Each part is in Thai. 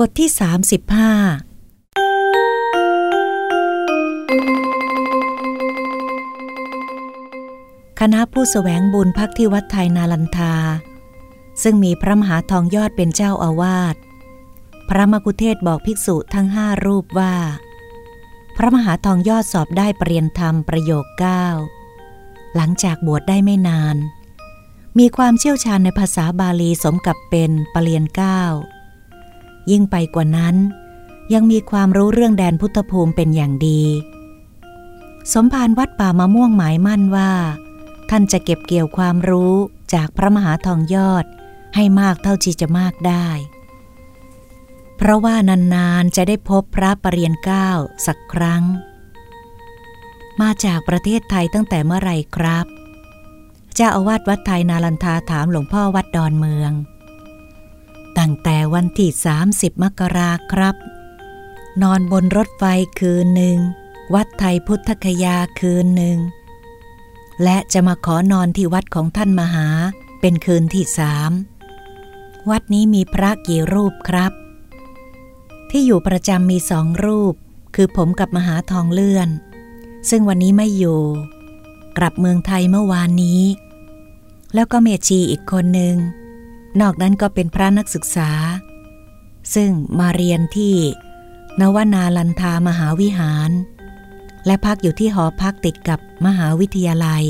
บทที่ 35 คณะผู้สแสวงบุญพักที่วัดไทยนาลันทา ซึ่งมีพระมหาทองยอดเป็นเจ้าอาวาส พระมกุเทศบอกภิกษุทั้งห้ารูปว่า พระมหาทองยอดสอบได้ปรริยนธรรมประโยคเก้าหลังจากบวชได้ไม่นาน มีความเชี่ยวชาญในภาษาบาลีสมกับเป็นปรริยนเก้า ยิ่งไปกว่านั้น ยังมีความรู้เรื่องแดนพุทธภูมิเป็นอย่างดี สมภารวัดป่ามะม่วงหมายมั่นว่า ท่านจะเก็บเกี่ยวความรู้จากพระมหาทองยอดให้มากเท่าที่จะมากได้ เพราะว่านานๆจะได้พบพระปรริยนเก้าสักครั้ง มาจากประเทศไทยตั้งแต่เมื่อไรครับ เจ้าอาวาสวัดไทยนาลันทาถามหลวงพ่อวัดดอนเมือง ตั้งแต่วันที่ 30 มกราครับ นอนบนรถไฟคืนหนึ่ง วัดไทยพุทธคยาคืนหนึ่ง และจะมาขอนอนที่วัดของท่านมหาเป็นคืนที่สามวัดนี้มีพระกี่รูปครับ ที่อยู่ประจำมีสองรูป คือผมกับมหาทองเลื่อน ซึ่งวันนี้ไม่อยู่ กลับเมืองไทยเมื่อวานนี้ แล้วก็เมชีอีกคนหนึ่ง นอกนั้นก็เป็นพระนักศึกษา ซึ่งมาเรียนที่นวนาลันทามหาวิหาร และพักอยู่ที่หอพักติดกับมหาวิทยาลัย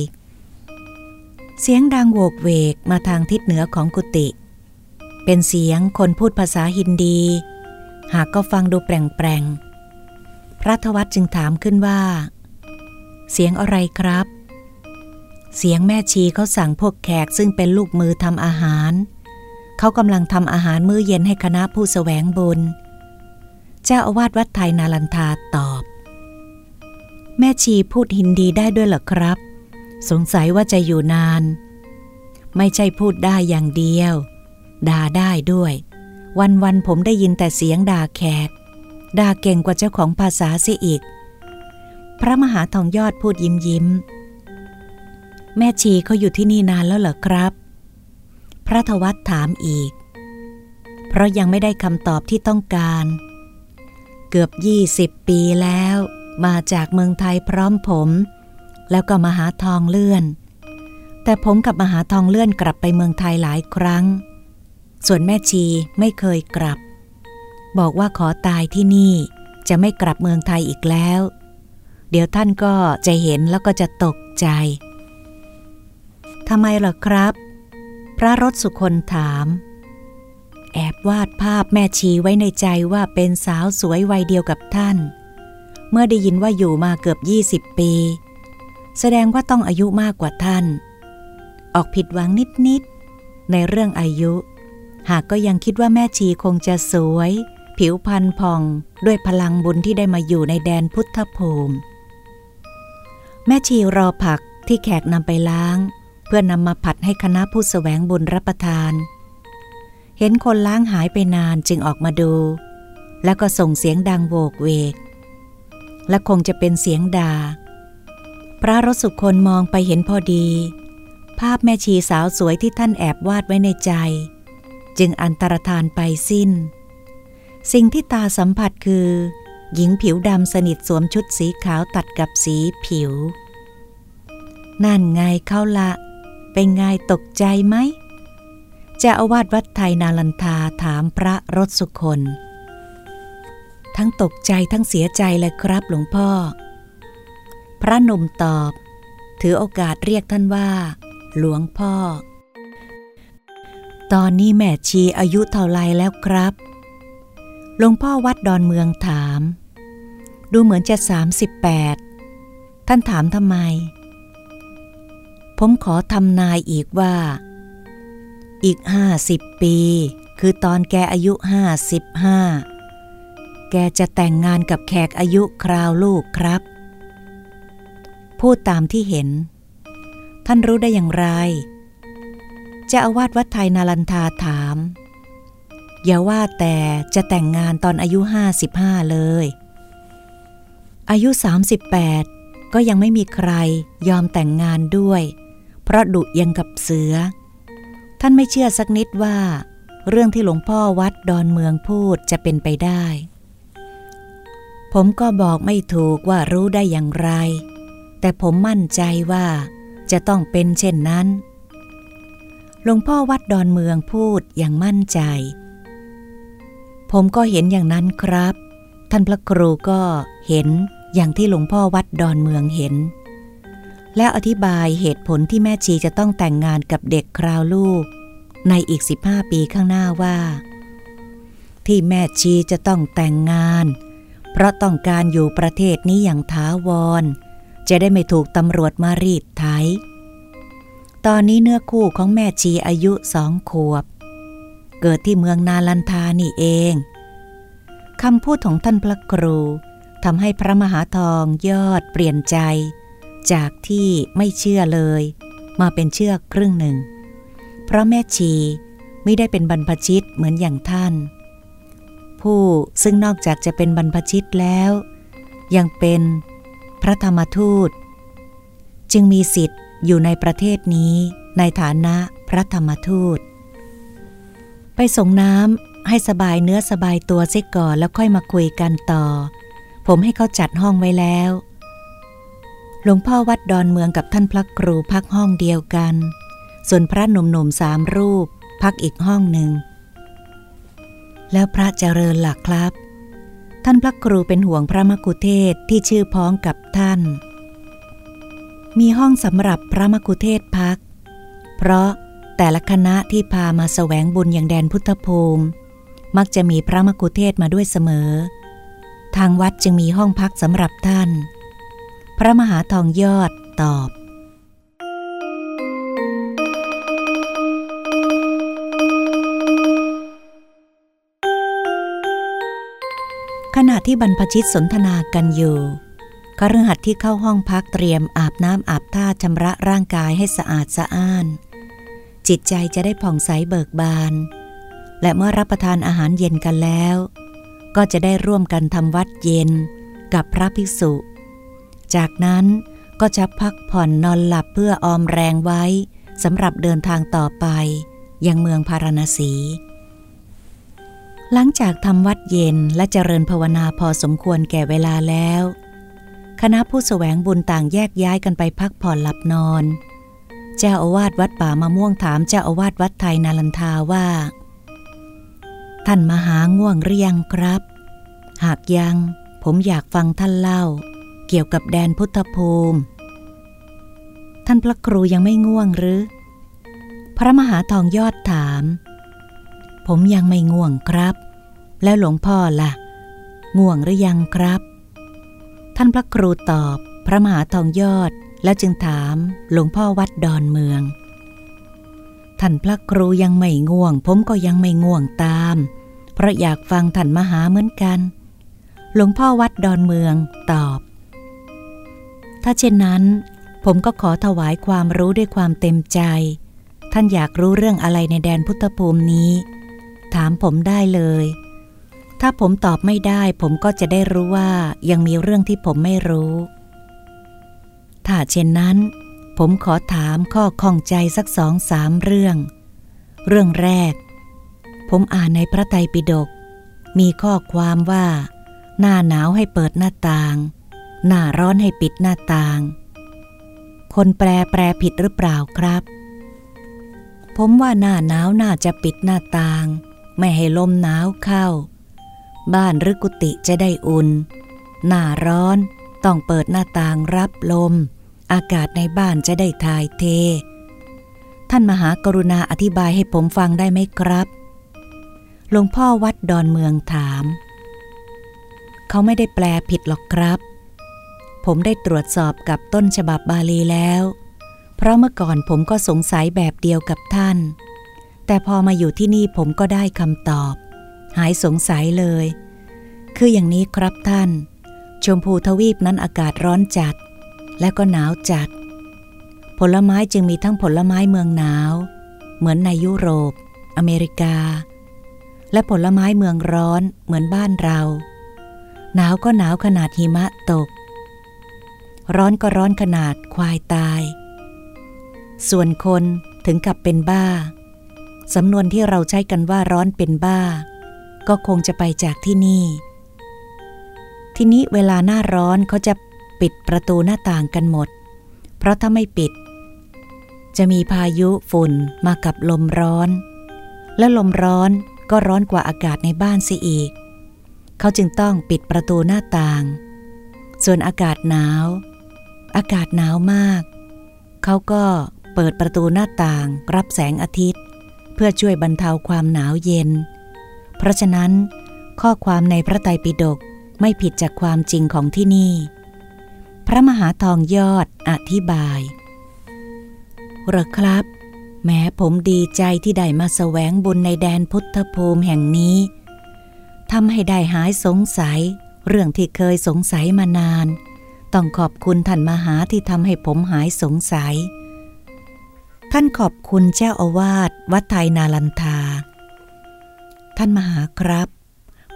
เสียงดังโวกเวกมาทางทิศเหนือของกุฏิเป็นเสียงคนพูดภาษาฮินดี หากก็ฟังดูแปลงๆ พระทวัตจึงถามขึ้นว่า เสียงอะไรครับ เสียงแม่ชีเขาสั่งพวกแขกซึ่งเป็นลูกมือทำอาหาร เขากำลังทำอาหารมื้อเย็นให้คณะผู้สแสวงบุญ เจ้าอาวาสวัดไทยนาลันทาตอบ แม่ชีพูดฮินดีได้ด้วยหรอครับ สงสัยว่าจะอยู่นาน ไม่ใช่พูดได้อย่างเดียว ด่าได้ด้วย วันวันผมได้ยินแต่เสียงด่าแขก ด่าเก่งกว่าเจ้าของภาษาเสียอีก พระมหาทองยอดพูดยิ้มยิ้ม แม่ชีเขาอยู่ที่นี่นานแล้วเหรอครับ พระทวัตถามอีก เพราะยังไม่ได้คำตอบที่ต้องการ เกือบยี่สิบปีแล้ว มาจากเมืองไทยพร้อมผม แล้วก็มาหาทองเลื่อน แต่ผมกับมหาทองเลื่อนกลับไปเมืองไทยหลายครั้ง ส่วนแม่ชีไม่เคยกลับ บอกว่าขอตายที่นี่จะไม่กลับเมืองไทยอีกแล้ว เดี๋ยวท่านก็จะเห็นแล้วก็จะตกใจทำไมล่ะครับ พระรถสุคนถาม แอบวาดภาพแม่ชีไว้ในใจว่าเป็นสาวสวยวัยเดียวกับท่าน เมื่อได้ยินว่าอยู่มาเกือบ 20 ปี แสดงว่าต้องอายุมากกว่าท่าน ออกผิดหวังนิดๆในเรื่องอายุ หากก็ยังคิดว่าแม่ชีคงจะสวย ผิวพรรณผ่องด้วยพลังบุญที่ได้มาอยู่ในแดนพุทธภูมิ แม่ชีรอผักที่แขกนำไปล้าง เพื่อนำมาผัดให้คณะผู้สแสวงบุญรับประทาน เห็นคนล้างหายไปนานจึงออกมาดู แล้วก็ส่งเสียงดังโวกเวก และคงจะเป็นเสียงด่าพระรสุคนมองไปเห็นพอดี ภาพแม่ชีสาวสวยที่ท่านแอบวาดไว้ในใจ จึงอันตรธานไปสิ้น สิ่งที่ตาสัมผัสคือ หญิงผิวดำสนิทสวมชุดสีขาวตัดกับสีผิว นั่นไงเข้าละ เป็นไงตกใจไหมจะอาวาสวัดไทยนาลันทาถามพระรสสุคน ทั้งตกใจทั้งเสียใจเลยครับหลวงพ่อ พระนมตอบ ถือโอกาสเรียกท่านว่า หลวงพ่อ ตอนนี้แม่ชีอายุเท่าไรแล้วครับ หลวงพ่อวัดดอนเมืองถาม ดูเหมือนจะสามสิบแปดท่านถามทำไม ผมขอทำนายอีกว่า อีกห้าสิบปี คือตอนแกอายุห้าสิบห้าแกจะแต่งงานกับแขกอายุคราวลูกครับ พูดตามที่เห็น ท่านรู้ได้อย่างไรจะอาวาสวัดไทยนาลันทาถาม อย่าว่าแต่จะแต่งงานตอนอายุห้าสิบห้าเลย อายุสามสิบแปดก็ยังไม่มีใครยอมแต่งงานด้วย เพราะดุยังกับเสือ ท่านไม่เชื่อสักนิดว่า เรื่องที่หลวงพ่อวัดดอนเมืองพูดจะเป็นไปได้ ผมก็บอกไม่ถูกว่ารู้ได้อย่างไร แต่ผมมั่นใจว่าจะต้องเป็นเช่นนั้น หลวงพ่อวัดดอนเมืองพูดอย่างมั่นใจ ผมก็เห็นอย่างนั้นครับ ท่านพระครูก็เห็นอย่างที่หลวงพ่อวัดดอนเมืองเห็น และอธิบายเหตุผลที่แม่ชีจะต้องแต่งงานกับเด็กคราวลูก ในอีก 15 ปีข้างหน้าว่า ที่แม่ชีจะต้องแต่งงาน เพราะต้องการอยู่ประเทศนี้อย่างท้าวร จะได้ไม่ถูกตำรวจมารีดไถ ตอนนี้เนื้อคู่ของแม่ชีอายุสองขวบ เกิดที่เมืองนาลันทานี่เองคำพูดของท่านพระครูทำให้พระมหาทองยอดเปลี่ยนใจ จากที่ไม่เชื่อเลย มาเป็นเชื่อครึ่งหนึ่ง เพราะแม่ชีไม่ได้เป็นบรรพชิตเหมือนอย่างท่าน ผู้ซึ่งนอกจากจะเป็นบรรพชิตแล้ว ยังเป็นพระธรรมทูต จึงมีสิทธิ์อยู่ในประเทศนี้ในฐานะพระธรรมทูต ไปส่งน้ำให้สบายเนื้อสบายตัวซิก่อนแล้วค่อยมาคุยกันต่อ ผมให้เขาจัดห้องไว้แล้ว หลวงพ่อวัดดอนเมืองกับท่านพระครูพักห้องเดียวกัน ส่วนพระหนุ่มๆสามรูป พักอีกห้องหนึ่ง แล้วพระเจริญหลักครับ ท่านพระครูเป็นห่วงพระมกุเทศที่ชื่อพ้องกับท่าน มีห้องสำหรับพระมกุเทศพัก เพราะแต่ละคณะที่พามาแสวงบุญอย่างแดนพุทธภูมิ มักจะมีพระมกุเทศมาด้วยเสมอ ทางวัดจึงมีห้องพักสำหรับท่าน พระมหาทองยอดตอบ ขณะที่บรรพชิตสนทนากันอยู่คฤหัสถ์ที่เข้าห้องพักเตรียมอาบน้ำอาบท่าชำระร่างกายให้สะอาดสะอ้าน จิตใจจะได้ผ่องใสเบิกบาน และเมื่อรับประทานอาหารเย็นกันแล้ว ก็จะได้ร่วมกันทำวัดเย็นกับพระภิกษุ จากนั้นก็จะพักผ่อนนอนหลับเพื่อออมแรงไว้สำหรับเดินทางต่อไป ยังเมืองพาราณสี หลังจากทำวัดเย็นและเจริญภาวนาพอสมควรแก่เวลาแล้ว คณะผู้สแสวงบุญต่างแยกย้ายกันไปพักผ่อนหลับนอน เจ้าอาวาสวัดป่ามะม่วงถามเจ้าอาวาสวัดไทยนาลันทาว่า ท่านมาหาง่วงหรือยังครับ หากยังผมอยากฟังท่านเล่า กี่ยวกับแดนพุทธภูมิ ท่านพระครูยังไม่ง่วงหรือ พระมหาทองยอดถาม ผมยังไม่ง่วงครับ แล้วหลวงพ่อละ่ะ ง่วงหรือยังครับ ท่านพระครูตอบพระมหาทองยอดแล้วจึงถามหลวงพ่อวัดดอนเมือง ท่านพระครูยังไม่ง่วง ผมก็ยังไม่ง่วงตาม เพราะอยากฟังท่านมหาเหมือนกัน หลวงพ่อวัดดอนเมืองตอบ ถ้าเช่นนั้น ผมก็ขอถวายความรู้ด้วยความเต็มใจ ท่านอยากรู้เรื่องอะไรในแดนพุทธภูมินี้ ถามผมได้เลย ถ้าผมตอบไม่ได้ ผมก็จะได้รู้ว่ายังมีเรื่องที่ผมไม่รู้ ถ้าเช่นนั้น ผมขอถามข้อข้องใจสักสองสามเรื่อง เรื่องแรก ผมอ่านในพระไตรปิฎกมีข้อความว่า หน้าหนาวให้เปิดหน้าต่าง หน้าร้อนให้ปิดหน้าต่าง คนแปลแปลผิดหรือเปล่าครับ ผมว่าหน้าหนาวน่าจะปิดหน้าต่าง ไม่ให้ลมหนาวเข้า บ้านหรือกุฏิจะได้อุ่น หน้าร้อนต้องเปิดหน้าต่างรับลม อากาศในบ้านจะได้ทายเท ท่านมหากรุณาอธิบายให้ผมฟังได้ไหมครับหลวงพ่อวัดดอนเมืองถาม เขาไม่ได้แปลผิดหรอกครับ ผมได้ตรวจสอบกับต้นฉบับบาลีแล้ว เพราะเมื่อก่อนผมก็สงสัยแบบเดียวกับท่าน แต่พอมาอยู่ที่นี่ผมก็ได้คำตอบ หายสงสัยเลย คืออย่างนี้ครับท่าน ชมพูทวีปนั้นอากาศร้อนจัด และก็หนาวจัด ผลไม้จึงมีทั้งผลไม้เมืองหนาว เหมือนในยุโรป อเมริกา และผลไม้เมืองร้อนเหมือนบ้านเรา หนาวก็หนาวขนาดหิมะตก ร้อนก็ร้อนขนาดควายตาย ส่วนคนถึงกับเป็นบ้า สำนวนที่เราใช้กันว่าร้อนเป็นบ้า ก็คงจะไปจากที่นี่ ที่นี้เวลาหน้าร้อนเขาจะปิดประตูหน้าต่างกันหมด เพราะถ้าไม่ปิด จะมีพายุฝุ่นมากับลมร้อน และลมร้อนก็ร้อนกว่าอากาศในบ้านเสียอีก เขาจึงต้องปิดประตูหน้าต่าง ส่วนอากาศหนาว อากาศหนาวมาก เขาก็เปิดประตูหน้าต่างรับแสงอาทิตย์ เพื่อช่วยบรรเทาความหนาวเย็น เพราะฉะนั้น ข้อความในพระไตรปิฎกไม่ผิดจากความจริงของที่นี่ พระมหาทองยอดอธิบายหรอครับ แม้ผมดีใจที่ได้มาแสวงบุญในแดนพุทธภูมิแห่งนี้ทำให้ได้หายสงสัย เรื่องที่เคยสงสัยมานาน ต้องขอบคุณท่านมหาที่ทำให้ผมหายสงสัย ท่านขอบคุณเจ้าอาวาสวัดไทยนาลันทา ท่านมหาครับ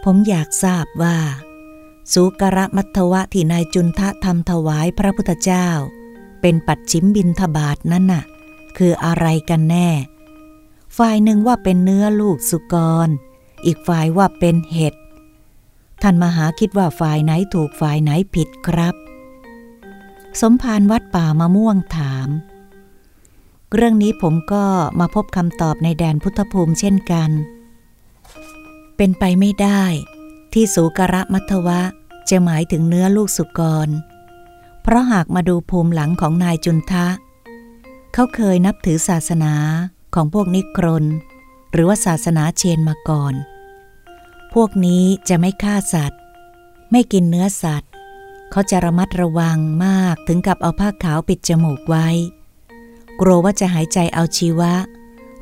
ผมอยากทราบว่า สุกระมัทวะที่นายจุนทะทำถวายพระพุทธเจ้า เป็นปัดชิมบินทบาทนั่นน่ะ คืออะไรกันแน่ ฝ่ายหนึ่งว่าเป็นเนื้อลูกสุกร อีกฝ่ายว่าเป็นเห็ดท่านมหาคิดว่าฝ่ายไหนถูกฝ่ายไหนผิดครับ สมภารวัดป่ามะม่วงถาม เรื่องนี้ผมก็มาพบคำตอบในแดนพุทธภูมิเช่นกัน เป็นไปไม่ได้ที่สุกระมัทวะจะหมายถึงเนื้อลูกสุกร เพราะหากมาดูภูมิหลังของนายจุนทะ เขาเคยนับถือศาสนาของพวกนิครน หรือว่าศาสนาเชนมาก่อน พวกนี้จะไม่ฆ่าสัตว์ ไม่กินเนื้อสัตว์ เขาจะระมัดระวังมากถึงกับเอาผ้าขาวปิดจมูกไว้ กลัวว่าจะหายใจเอาชีวะ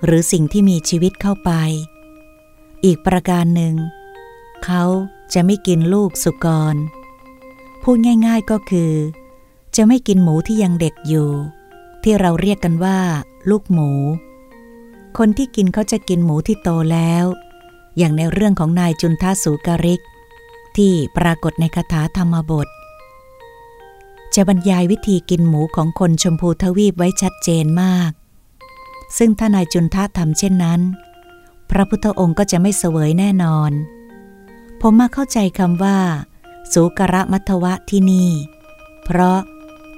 หรือสิ่งที่มีชีวิตเข้าไป อีกประการหนึ่ง เขาจะไม่กินลูกสุกร พูดง่ายๆก็คือ จะไม่กินหมูที่ยังเด็กอยู่ ที่เราเรียกกันว่า ลูกหมู คนที่กินเขาจะกินหมูที่โตแล้ว อย่างในเรื่องของนายจุนทาสูกริก ที่ปรากฏในคาถาธรรมบท จะบรรยายวิธีกินหมูของคนชมพูทวีปไว้ชัดเจนมาก ซึ่งถ้านายจุนทะทำเช่นนั้น พระพุทธองค์ก็จะไม่เสวยแน่นอน ผมมาเข้าใจคำว่าสุกระมัทวะที่นี่ เพราะ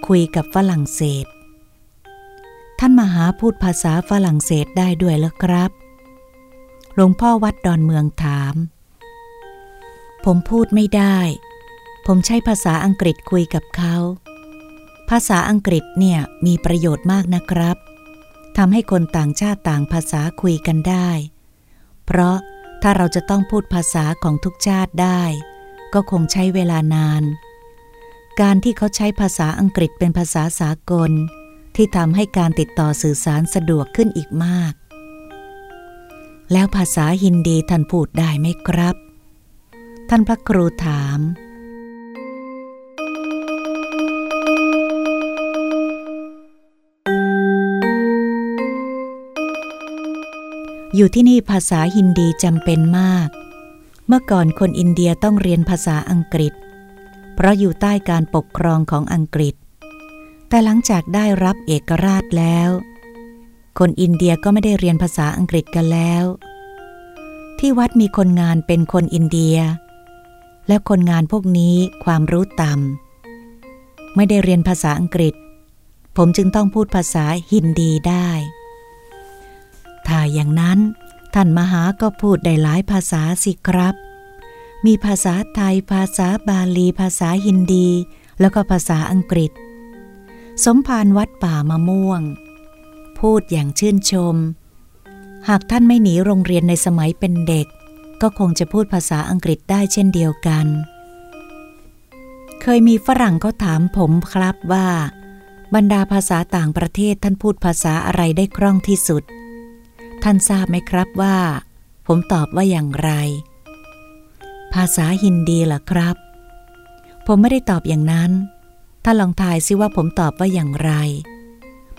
คุยกับฝรั่งเศส ท่านมหาพูดภาษาฝรั่งเศสได้ด้วยแล้วครับ หลวงพ่อวัดดอนเมืองถาม ผมพูดไม่ได้ผมใช้ภาษาอังกฤษคุยกับเขา ภาษาอังกฤษเนี่ยมีประโยชน์มากนะครับทำให้คนต่างชาติต่างภาษาคุยกันได้ เพราะถ้าเราจะต้องพูดภาษาของทุกชาติได้ ก็คงใช้เวลานาน การที่เขาใช้ภาษาอังกฤษเป็นภาษาสากล ที่ทำให้การติดต่อสื่อสารสะดวกขึ้นอีกมาก แล้วภาษาฮินดีท่านพูดได้ไหมครับ ท่านพระครูถาม อยู่ที่นี่ภาษาฮินดีจำเป็นมาก เมื่อก่อนคนอินเดียต้องเรียนภาษาอังกฤษ เพราะอยู่ใต้การปกครองของอังกฤษ แต่หลังจากได้รับเอกราชแล้ว คนอินเดียก็ไม่ได้เรียนภาษาอังกฤษกันแล้ว ที่วัดมีคนงานเป็นคนอินเดีย และคนงานพวกนี้ความรู้ต่ำไม่ได้เรียนภาษาอังกฤษ ผมจึงต้องพูดภาษาฮินดีได้ ถ้าอย่างนั้น ท่านมหาก็พูดได้หลายภาษาสิครับ มีภาษาไทยภาษาบาลี ภาษาฮินดี แล้วก็ภาษาอังกฤษ สมภารวัดป่ามะม่วง พูดอย่างชื่นชม หากท่านไม่หนีโรงเรียนในสมัยเป็นเด็ก ก็คงจะพูดภาษาอังกฤษได้เช่นเดียวกัน เคยมีฝรั่งเขาถามผมครับว่า บรรดาภาษาต่างประเทศท่านพูดภาษาอะไรได้คล่องที่สุด ท่านทราบไหมครับว่า ผมตอบว่าอย่างไร ภาษาฮินดีเหรอครับ ผมไม่ได้ตอบอย่างนั้นถ้าลองทายซิว่าผมตอบว่าอย่างไร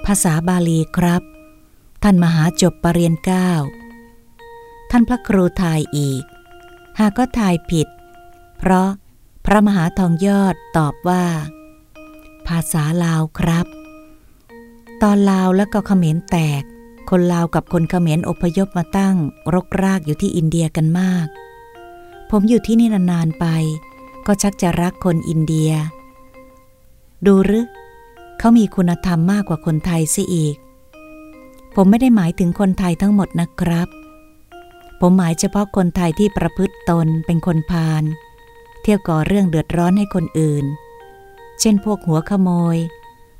ภาษาบาลีครับ ท่านมหาจบปรริญญาเก้าท่านพระครูทายอีก หากก็ทายผิด เพราะพระมหาทองยอดตอบว่า ภาษาลาวครับ ตอนลาวแล้วก็เขมรแตก คนลาวกับคนเขมรอพยพมาตั้ง รกรากอยู่ที่อินเดียกันมาก ผมอยู่ที่นี่นานๆไป ก็ชักจะรักคนอินเดีย ดูหรือเขามีคุณธรรมมากกว่าคนไทยซิอีก ผมไม่ได้หมายถึงคนไทยทั้งหมดนะครับ ผมหมายเฉพาะคนไทยที่ประพฤติตนเป็นคนพาลเที่ยวก่อเรื่องเดือดร้อนให้คนอื่น เช่นพวกหัวขโมย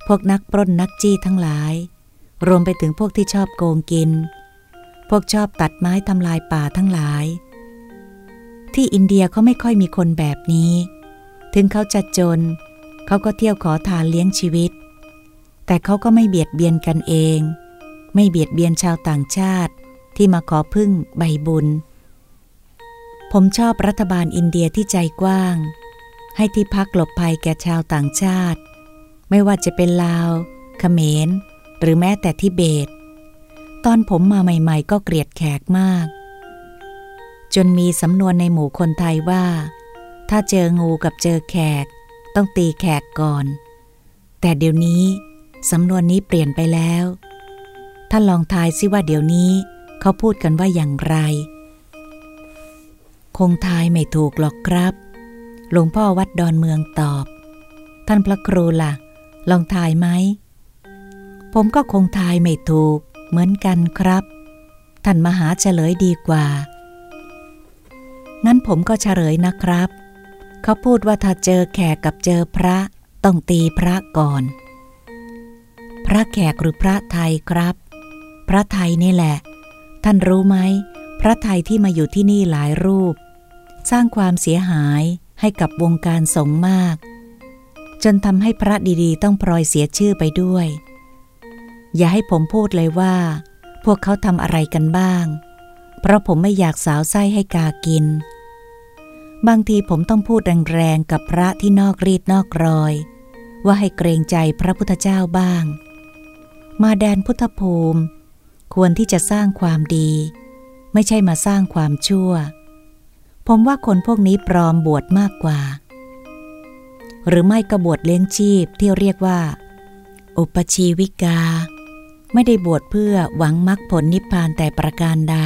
พวกนักปล้นนักจี้ทั้งหลาย รวมไปถึงพวกที่ชอบโกงกิน พวกชอบตัดไม้ทำลายป่าทั้งหลาย ที่อินเดียเขาไม่ค่อยมีคนแบบนี้ ถึงเขาจะจน เขาก็เที่ยวขอทานเลี้ยงชีวิต แต่เขาก็ไม่เบียดเบียนกันเอง ไม่เบียดเบียนชาวต่างชาติที่มาขอพึ่งใบบุญ ผมชอบรัฐบาลอินเดียที่ใจกว้าง ให้ที่พักหลบภัยแก่ชาวต่างชาติ ไม่ว่าจะเป็นลาวเขมร หรือแม้แต่ทิเบต ตอนผมมาใหม่ๆ ก็เกลียดแขกมาก จนมีสำนวนในหมู่คนไทยว่า ถ้าเจองูกับเจอแขก ต้องตีแขกก่อน แต่เดี๋ยวนี้สำนวนนี้เปลี่ยนไปแล้วท่านลองทายซิว่าเดี๋ยวนี้เขาพูดกันว่าอย่างไร คงทายไม่ถูกหรอกครับ หลวงพ่อวัดดอนเมืองตอบ ท่านพระครูละ่ะ ลองทายไหม ผมก็คงทายไม่ถูก เหมือนกันครับ ท่านมหาเฉลยดีกว่า งั้นผมก็เฉลยนะครับ เขาพูดว่าถ้าเจอแขกกับเจอพระต้องตีพระก่อน พระแขกหรือพระไทยครับ พระไทยนี่แหละ ท่านรู้ไหม พระไทยที่มาอยู่ที่นี่หลายรูป สร้างความเสียหายให้กับวงการสงฆ์มาก จนทำให้พระดีๆ ต้องพลอยเสียชื่อไปด้วย อย่าให้ผมพูดเลยว่า พวกเขาทำอะไรกันบ้าง เพราะผมไม่อยากสาวไส้ให้กากิน บางทีผมต้องพูดแรงๆกับพระที่นอกรีดนอกรอย ว่าให้เกรงใจพระพุทธเจ้าบ้าง มาแดนพุทธภูมิ ควรที่จะสร้างความดี ไม่ใช่มาสร้างความชั่ว ผมว่าคนพวกนี้ปลอมบวชมากกว่า หรือไม่ก็บวชเลี้ยงชีพที่เรียกว่า อุปชีวิกา ไม่ได้บวชเพื่อหวังมรรคผลนิพพานแต่ประการใด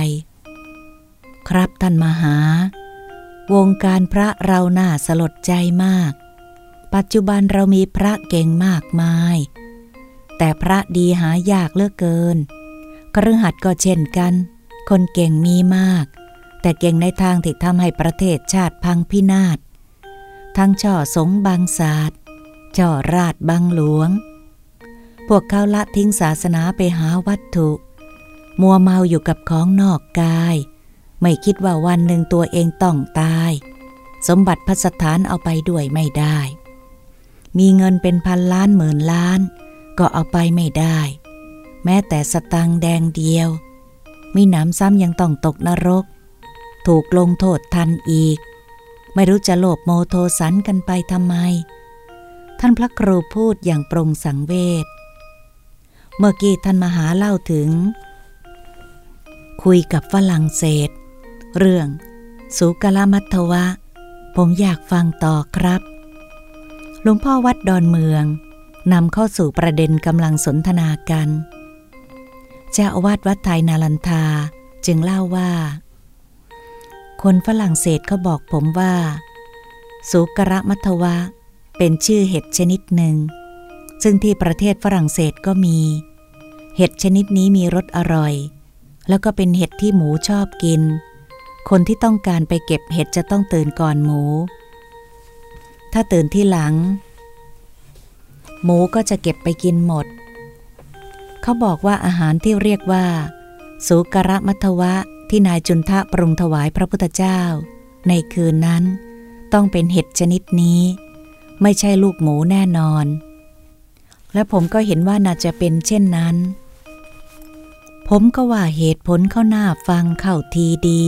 ครับท่านมหา วงการพระเราหน่าสลดใจมาก ปัจจุบันเรามีพระเก่งมากมาย แต่พระดีหายากเลือกเกินกระหัดก็เช่นกัน คนเก่งมีมาก แต่เก่งในทางที่ทำให้ประเทศชาติพังพินาศ ทั้งช่อสงบางศาสตร์ช่อราดบางหลวง พวกเขาละทิ้งศาสนาไปหาวัตถุ มัวเมาอยู่กับของนอกกาย ไม่คิดว่าวันหนึ่งตัวเองต้องตาย สมบัติพัสถานเอาไปด้วยไม่ได้ มีเงินเป็นพันล้านหมื่นล้าน ก็เอาไปไม่ได้ แม้แต่สตังแดงเดียว มีหนำซ้ำยังต้องตกนรก ถูกลงโทษทันอีก ไม่รู้จะโลภโมโทสันกันไปทำไม ท่านพระครูพูดอย่างปรงสังเวช เมื่อกี้ท่านมหาเล่าถึง คุยกับฝรั่งเศส เรื่อง สุกลมัทวะ ผมอยากฟังต่อครับ หลวงพ่อวัดดอนเมืองนำเข้าสู่ประเด็นกำลังสนทนากัน เจ้าอาวาสวัดไทยนาลันทาจึงเล่าว่า คนฝรั่งเศสเขาบอกผมว่า สุกระมัทวะ เป็นชื่อเห็ดชนิดหนึ่ง ซึ่งที่ประเทศฝรั่งเศสก็มี เห็ดชนิดนี้มีรสอร่อย แล้วก็เป็นเห็ดที่หมูชอบกิน คนที่ต้องการไปเก็บเห็ดจะต้องตื่นก่อนหมู ถ้าตื่นที่หลัง หมูก็จะเก็บไปกินหมด เขาบอกว่าอาหารที่เรียกว่า สุกระมัทวะที่นายจุนทะปรุงถวายพระพุทธเจ้า ในคืนนั้น ต้องเป็นเห็ดชนิดนี้ ไม่ใช่ลูกหมูแน่นอน และผมก็เห็นว่าน่าจะเป็นเช่นนั้น ผมก็ว่าเหตุผลเข้าหน้าฟังเข้าทีดี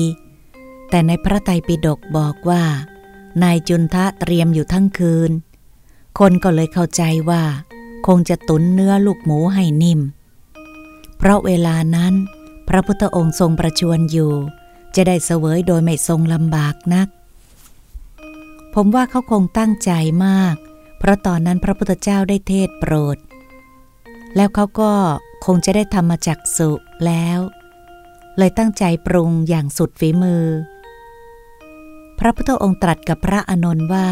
แต่ในพระไตรปิฎกบอกว่า นายจุนทะเตรียมอยู่ทั้งคืน คนก็เลยเข้าใจว่า คงจะตุนเนื้อลูกหมูให้นิ่ม เพราะเวลานั้น พระพุทธองค์ทรงประชวรอยู่ จะได้เสวยโดยไม่ทรงลำบากนัก ผมว่าเขาคงตั้งใจมาก ราะตอนนั้นพระพุทธเจ้าได้เทศโปรด แล้วเขาก็คงจะได้ทำมาจากสุแล้ว เลยตั้งใจปรุงอย่างสุดฝีมือ พระพุทธองค์ตรัสกับพระอานนท์ว่า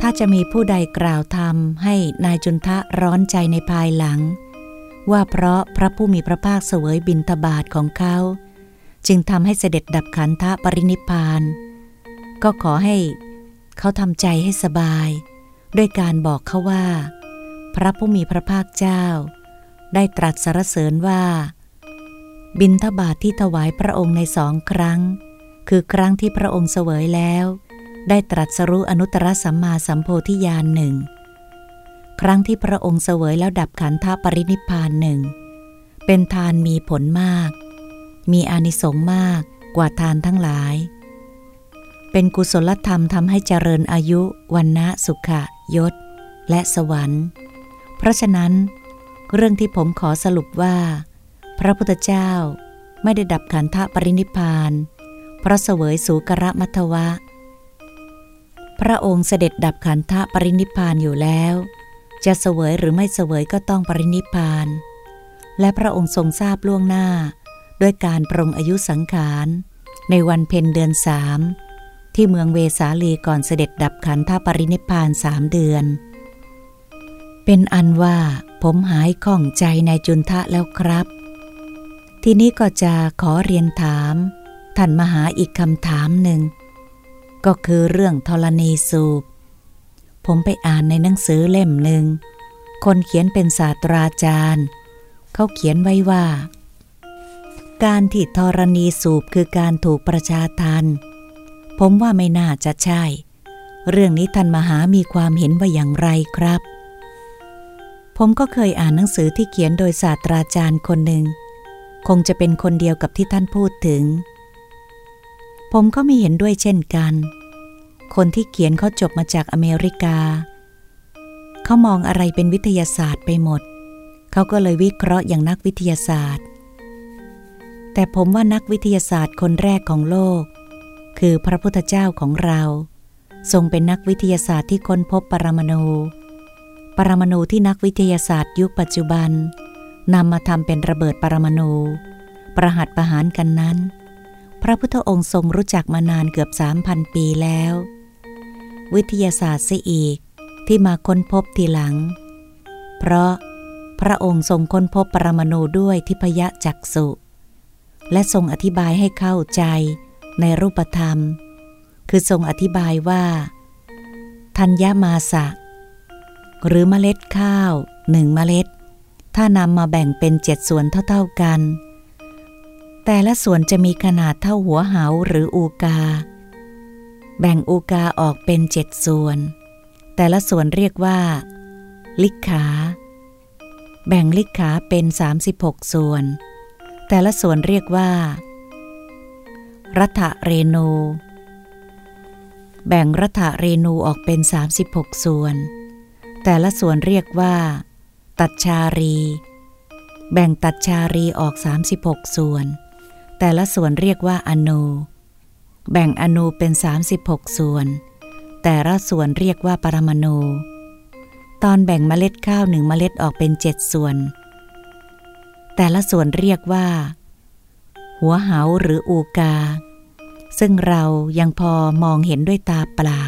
ถ้าจะมีผู้ใดกล่าวทำให้นายจุนทะร้อนใจในภายหลัง ว่าเพราะพระผู้มีพระภาคเสวยบินทบาทของเขา จึงทำให้เสด็จดับขันธปรินิพาน ก็ขอให้เขาทำใจให้สบาย ด้วยการบอกเขาว่า พระผู้มีพระภาคเจ้า ได้ตรัสสรรเสริญว่า บินทบาทที่ถวายพระองค์ในสองครั้ง คือครั้งที่พระองค์เสวยแล้ว ได้ตรัสรู้อนุตตรสัมมาสัมโพธิญาณหนึ่ง ครั้งที่พระองค์เสวยแล้วดับขันธปรินิพานหนึ่ง เป็นทานมีผลมาก มีอานิสงส์มากกว่าทานทั้งหลาย เป็นกุศลธรรมทำให้เจริญอายุวันนะสุขะยศ และสวรรค์ เพราะฉะนั้น เรื่องที่ผมขอสรุปว่า พระพุทธเจ้าไม่ได้ดับขันธปรินิพานเพราะเสวยสูกระมัทวะ พระองค์เสด็จดับขันธปรินิพานอยู่แล้ว จะเสวยหรือไม่เสวยก็ต้องปรินิพาน และพระองค์ทรงทราบล่วงหน้า ด้วยการปรงอายุสังขาร ในวันเพ็ญเดือนสามที่เมืองเวสาลีก่อนเสด็จดับขันธปรินิพานสามเดือน เป็นอันว่าผมหายข้องใจในจุนทะแล้วครับ ทีนี้ก็จะขอเรียนถามท่านมหาอีกคำถามหนึ่ง ก็คือเรื่องธรณีสูบ ผมไปอ่านในหนังสือเล่มหนึ่ง คนเขียนเป็นศาสตราจารย์ เขาเขียนไว้ว่า การที่ธรณีสูบคือการถูกประชาทานผมว่าไม่น่าจะใช่ เรื่องนี้ท่านมหามีความเห็นว่าอย่างไรครับ ผมก็เคยอ่านหนังสือที่เขียนโดยศาสตราจารย์คนหนึ่ง คงจะเป็นคนเดียวกับที่ท่านพูดถึง ผมก็ไม่เห็นด้วยเช่นกัน คนที่เขียนเขาจบมาจากอเมริกา เขามองอะไรเป็นวิทยาศาสตร์ไปหมด เขาก็เลยวิเคราะห์อย่างนักวิทยาศาสตร์ แต่ผมว่านักวิทยาศาสตร์คนแรกของโลก คือพระพุทธเจ้าของเรา ทรงเป็นนักวิทยาศาสตร์ที่ค้นพบปรมาณู ปรมาณูที่นักวิทยาศาสตร์ยุคปัจจุบันนำมาทำเป็นระเบิดปรมาณูประหัตประหารกันนั้น พระพุทธองค์ทรงรู้จักมานานเกือบสามพันปีแล้ว วิทยาศาสตร์เสียอีกที่มาค้นพบทีหลัง เพราะพระองค์ทรงค้นพบปรมาณูด้วยทิพยจักสุและทรงอธิบายให้เข้าใจในรูปธรรม คือทรงอธิบายว่า ธัญญามาสะ หรือเมล็ดข้าวหนึ่งเมล็ด ถ้านำมาแบ่งเป็นเจ็ดส่วนเท่า ๆกัน แต่ละส่วนจะมีขนาดเท่าหัวเหาหรืออูกา แบ่งอูกาออกเป็นเจ็ดส่วน แต่ละส่วนเรียกว่า ลิกขา แบ่งลิกขาเป็น 36 ส่วน แต่ละส่วนเรียกว่า รัฐเรนู แบ่งรัฐเรนูออกเป็น 36 ส่วน แต่ละส่วนเรียกว่า ตัดชารี แบ่งตัดชารีออก 36 ส่วน แต่ละส่วนเรียกว่าอนู แบ่งอนูเป็น 36 ส่วน แต่ละส่วนเรียกว่าปรมาณูตอนแบ่งเมล็ดข้าวหนึ่งเมล็ดออกเป็นเจ็ดส่วน แต่ละส่วนเรียกว่า หัวเหาหรืออูกา ซึ่งเรายังพอมองเห็นด้วยตาเปล่า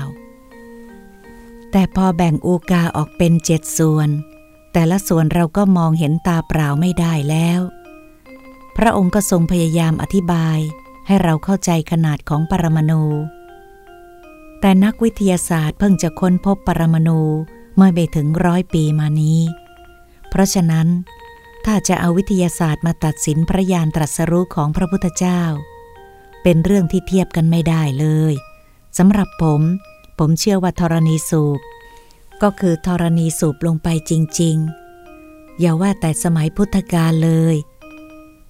แต่พอแบ่งอูกาออกเป็นเจ็ดส่วน แต่ละส่วนเราก็มองเห็นตาเปล่าไม่ได้แล้ว พระองค์ก็ทรงพยายามอธิบาย ให้เราเข้าใจขนาดของปรมาณู แต่นักวิทยาศาสตร์เพิ่งจะค้นพบปรมาณูเมื่อไปถึงร้อยปีมานี้ เพราะฉะนั้น ถ้าจะเอาวิทยาศาสตร์มาตัดสินพระญาณตรัสรู้ของพระพุทธเจ้า เป็นเรื่องที่เทียบกันไม่ได้เลยสำหรับผม ผมเชื่อว่าธรณีสูบ ก็คือธรณีสูบลงไปจริง ๆ อย่าว่าแต่สมัยพุทธกาลเลย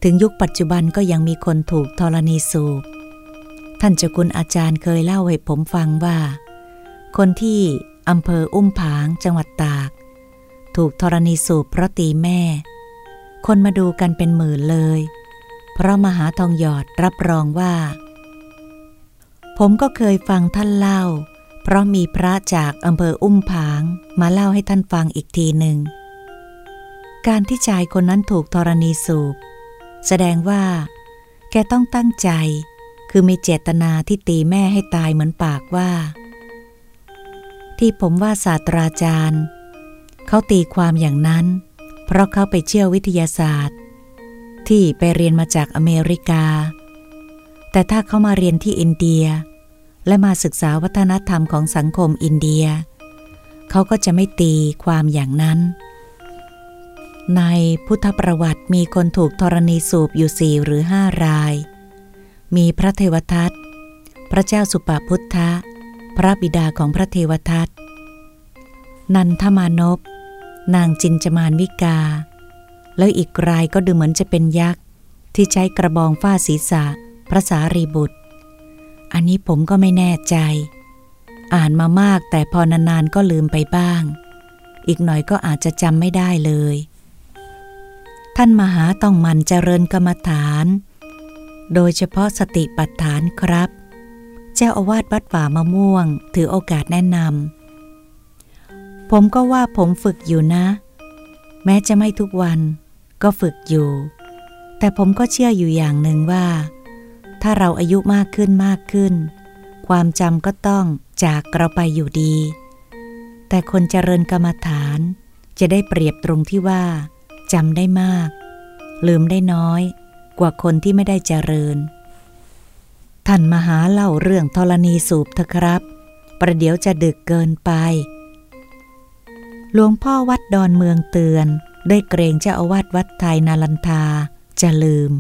ถึงยุคปัจจุบันก็ยังมีคนถูกธรณีสูบ ท่านเจ้าคุณอาจารย์เคยเล่าให้ผมฟังว่า คนที่อำเภออุ้มผางจังหวัดตาก ถูกธรณีสูบเพราะตีแม่ คนมาดูกันเป็นหมื่นเลย เพราะมหาทองหยอดรับรองว่า ผมก็เคยฟังท่านเล่า เพราะมีพระจากอำเภออุ้มผางมาเล่าให้ท่านฟังอีกทีหนึ่ง การที่ชายคนนั้นถูกธรณีสูบ แสดงว่า แกต้องตั้งใจ คือมีเจตนาที่ตีแม่ให้ตายเหมือนปากว่า ที่ผมว่าศาสตราจารย์ เขาตีความอย่างนั้น เพราะเขาไปเชื่อวิทยาศาสตร์ ที่ไปเรียนมาจากอเมริกา แต่ถ้าเขามาเรียนที่อินเดีย และมาศึกษาวัฒนธรรมของสังคมอินเดีย เขาก็จะไม่ตีความอย่างนั้น ในพุทธประวัติมีคนถูกธรณีสูบอยู่สี่หรือห้าราย มีพระเทวทัต พระเจ้าสุปาพุทธะ พระบิดาของพระเทวทัต นันทมานพ นางจินจมานวิกา แล้วอีกรายก็ดูเหมือนจะเป็นยักษ์ ที่ใช้กระบองฟาศีรษะ พระสารีบุตร อันนี้ผมก็ไม่แน่ใจ อ่านมามากแต่พอนานๆก็ลืมไปบ้าง อีกหน่อยก็อาจจะจำไม่ได้เลย ท่านมหาต้องมันเจริญกรรมฐาน โดยเฉพาะสติปัฏฐานครับ เจ้าอาวาสวัดป่ามะม่วง ถือโอกาสแนะนำผมก็ว่าผมฝึกอยู่นะ แม้จะไม่ทุกวัน ก็ฝึกอยู่ แต่ผมก็เชื่ออยู่อย่างหนึ่งว่า ถ้าเราอายุมากขึ้นมากขึ้น ความจำก็ต้องจากเราไปอยู่ดี แต่คนเจริญกรรมฐานจะได้เปรียบตรงที่ว่า จำได้มาก ลืมได้น้อย กว่าคนที่ไม่ได้เจริญ ท่านมหาเล่าเรื่องธรณีสูบเถอะครับ ประเดี๋ยวจะดึกเกินไป หลวงพ่อวัดดอนเมืองเตือน ได้เกรงเจ้าอาวาสวัดไทยนาลันทาจะลืม